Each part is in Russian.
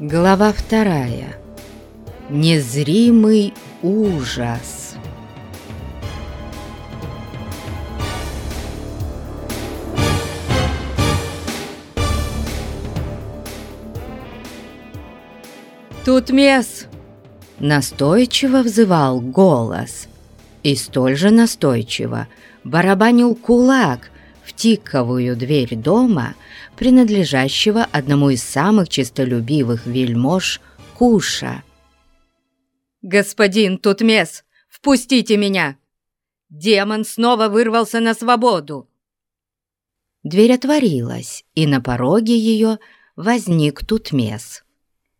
Глава вторая. Незримый ужас. «Тут мес!» Настойчиво взывал голос. И столь же настойчиво барабанил кулак в тиковую дверь дома, принадлежащего одному из самых честолюбивых вельмож Куша. «Господин Тутмес, впустите меня! Демон снова вырвался на свободу!» Дверь отворилась, и на пороге ее возник Тутмес.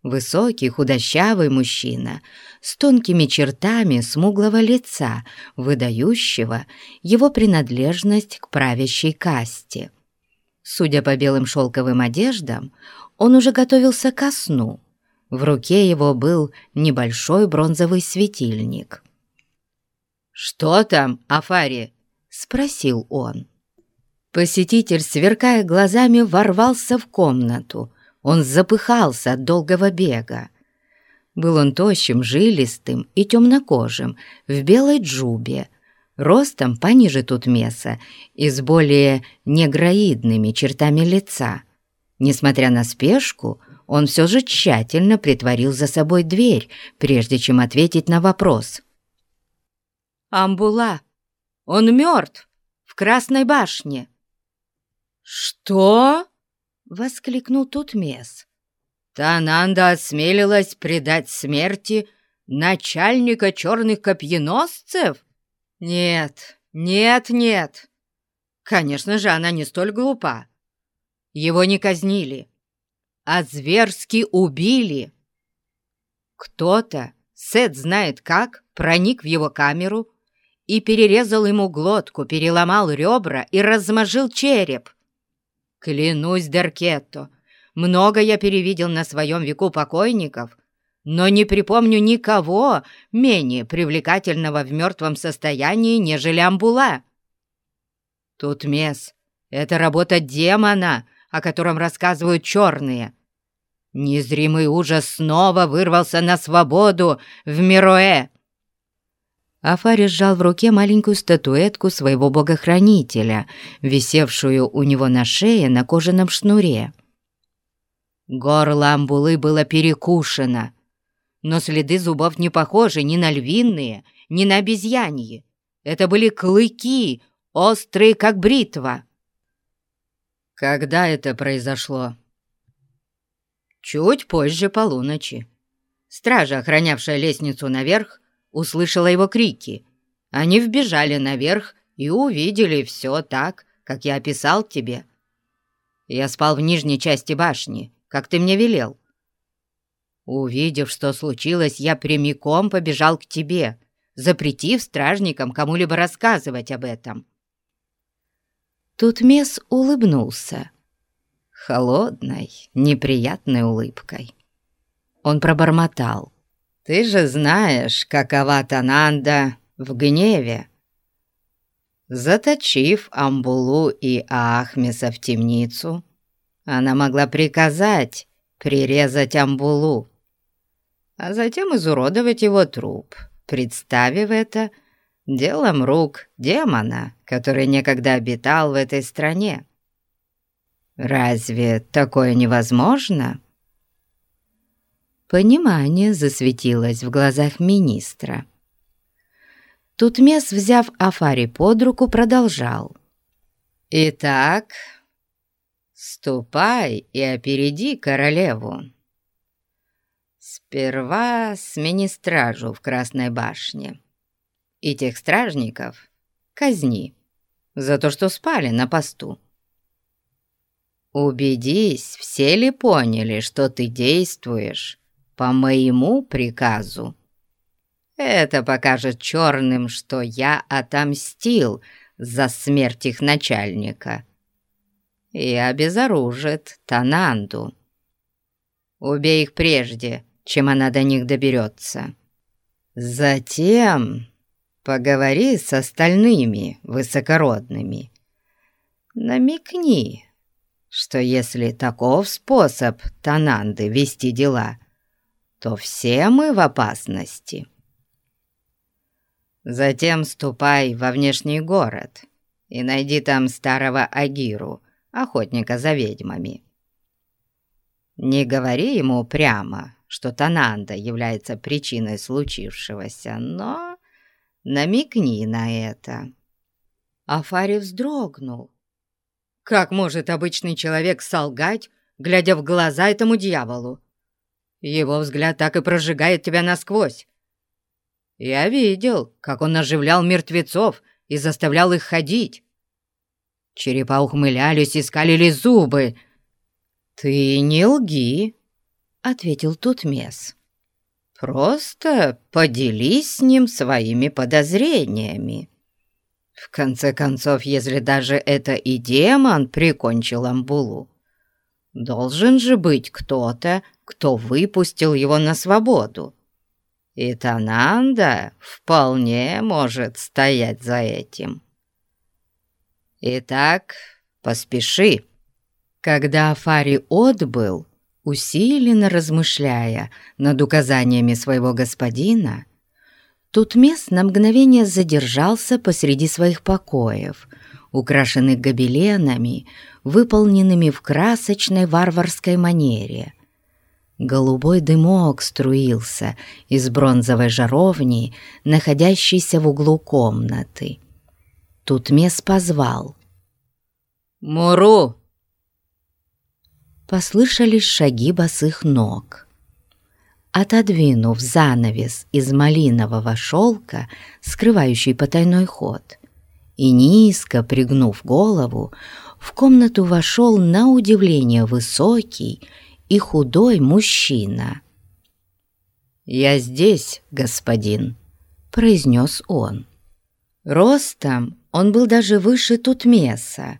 Высокий, худощавый мужчина с тонкими чертами смуглого лица, выдающего его принадлежность к правящей касте. Судя по белым шелковым одеждам, он уже готовился ко сну. В руке его был небольшой бронзовый светильник. «Что там, Афари?» — спросил он. Посетитель, сверкая глазами, ворвался в комнату. Он запыхался от долгого бега. Был он тощим, жилистым и темнокожим, в белой джубе, ростом пониже Тутмеса и с более негроидными чертами лица. Несмотря на спешку, он все же тщательно притворил за собой дверь, прежде чем ответить на вопрос. «Амбула! Он мертв! В Красной башне!» «Что?» — воскликнул Тутмес. «Тананда осмелилась предать смерти начальника черных копьеносцев?» Нет, нет, нет. Конечно же, она не столь глупа. Его не казнили, а зверски убили. Кто-то, Сет знает как, проник в его камеру и перерезал ему глотку, переломал ребра и размажил череп. Клянусь, Деркетто, много я перевидел на своем веку покойников, но не припомню никого менее привлекательного в мертвом состоянии, нежели Амбула. Тут мес — это работа демона, о котором рассказывают черные. Незримый ужас снова вырвался на свободу в Мироэ. Афари сжал в руке маленькую статуэтку своего богохранителя, висевшую у него на шее на кожаном шнуре. Горло амбулы было перекушено, но следы зубов не похожи ни на львиные, ни на обезьяньи. Это были клыки, острые, как бритва. Когда это произошло? Чуть позже полуночи. Стража, охранявшая лестницу наверх, услышала его крики. Они вбежали наверх и увидели все так, как я описал тебе. Я спал в нижней части башни, как ты мне велел. Увидев, что случилось, я прямиком побежал к тебе, запретив стражникам кому-либо рассказывать об этом. Тут Мес улыбнулся, холодной, неприятной улыбкой. Он пробормотал. «Ты же знаешь, какова Тананда в гневе!» Заточив Амбулу и Ахмеса в темницу, она могла приказать прирезать Амбулу а затем изуродовать его труп, представив это делом рук демона, который некогда обитал в этой стране. Разве такое невозможно?» Понимание засветилось в глазах министра. Тутмес, взяв Афари под руку, продолжал. «Итак, ступай и опереди королеву. Сперва смени стражу в Красной башне. И тех стражников казни за то, что спали на посту. Убедись, все ли поняли, что ты действуешь по моему приказу. Это покажет черным, что я отомстил за смерть их начальника и обезоружит Тананду. Убей их прежде, чем она до них доберется. Затем поговори с остальными высокородными. Намекни, что если таков способ Тананды вести дела, то все мы в опасности. Затем ступай во внешний город и найди там старого Агиру, охотника за ведьмами. Не говори ему прямо, что Тананда является причиной случившегося, но намекни на это». Афари вздрогнул. Как может обычный человек солгать, глядя в глаза этому дьяволу? Его взгляд так и прожигает тебя насквозь. Я видел, как он оживлял мертвецов и заставлял их ходить. Черепа ухмылялись и скалили зубы. «Ты не лги», — ответил Тутмес. «Просто поделись с ним своими подозрениями. В конце концов, если даже это и демон прикончил Амбулу, должен же быть кто-то, кто выпустил его на свободу. И Тананда вполне может стоять за этим. Итак, поспеши». Когда Афари отбыл, усиленно размышляя над указаниями своего господина, Тутмес на мгновение задержался посреди своих покоев, украшенных гобеленами, выполненными в красочной варварской манере. Голубой дымок струился из бронзовой жаровни, находящейся в углу комнаты. Тутмес позвал. «Муру!» Послышались шаги босых ног. Отодвинув занавес из малинового шелка, скрывающий потайной ход, и низко пригнув голову, в комнату вошел на удивление высокий и худой мужчина. «Я здесь, господин», — произнес он. Ростом он был даже выше Тутмеса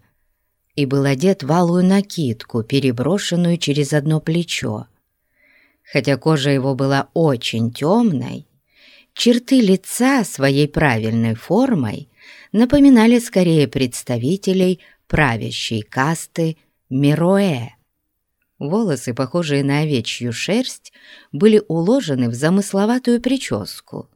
и был одет в алую накидку, переброшенную через одно плечо. Хотя кожа его была очень темной, черты лица своей правильной формой напоминали скорее представителей правящей касты Мироэ. Волосы, похожие на овечью шерсть, были уложены в замысловатую прическу.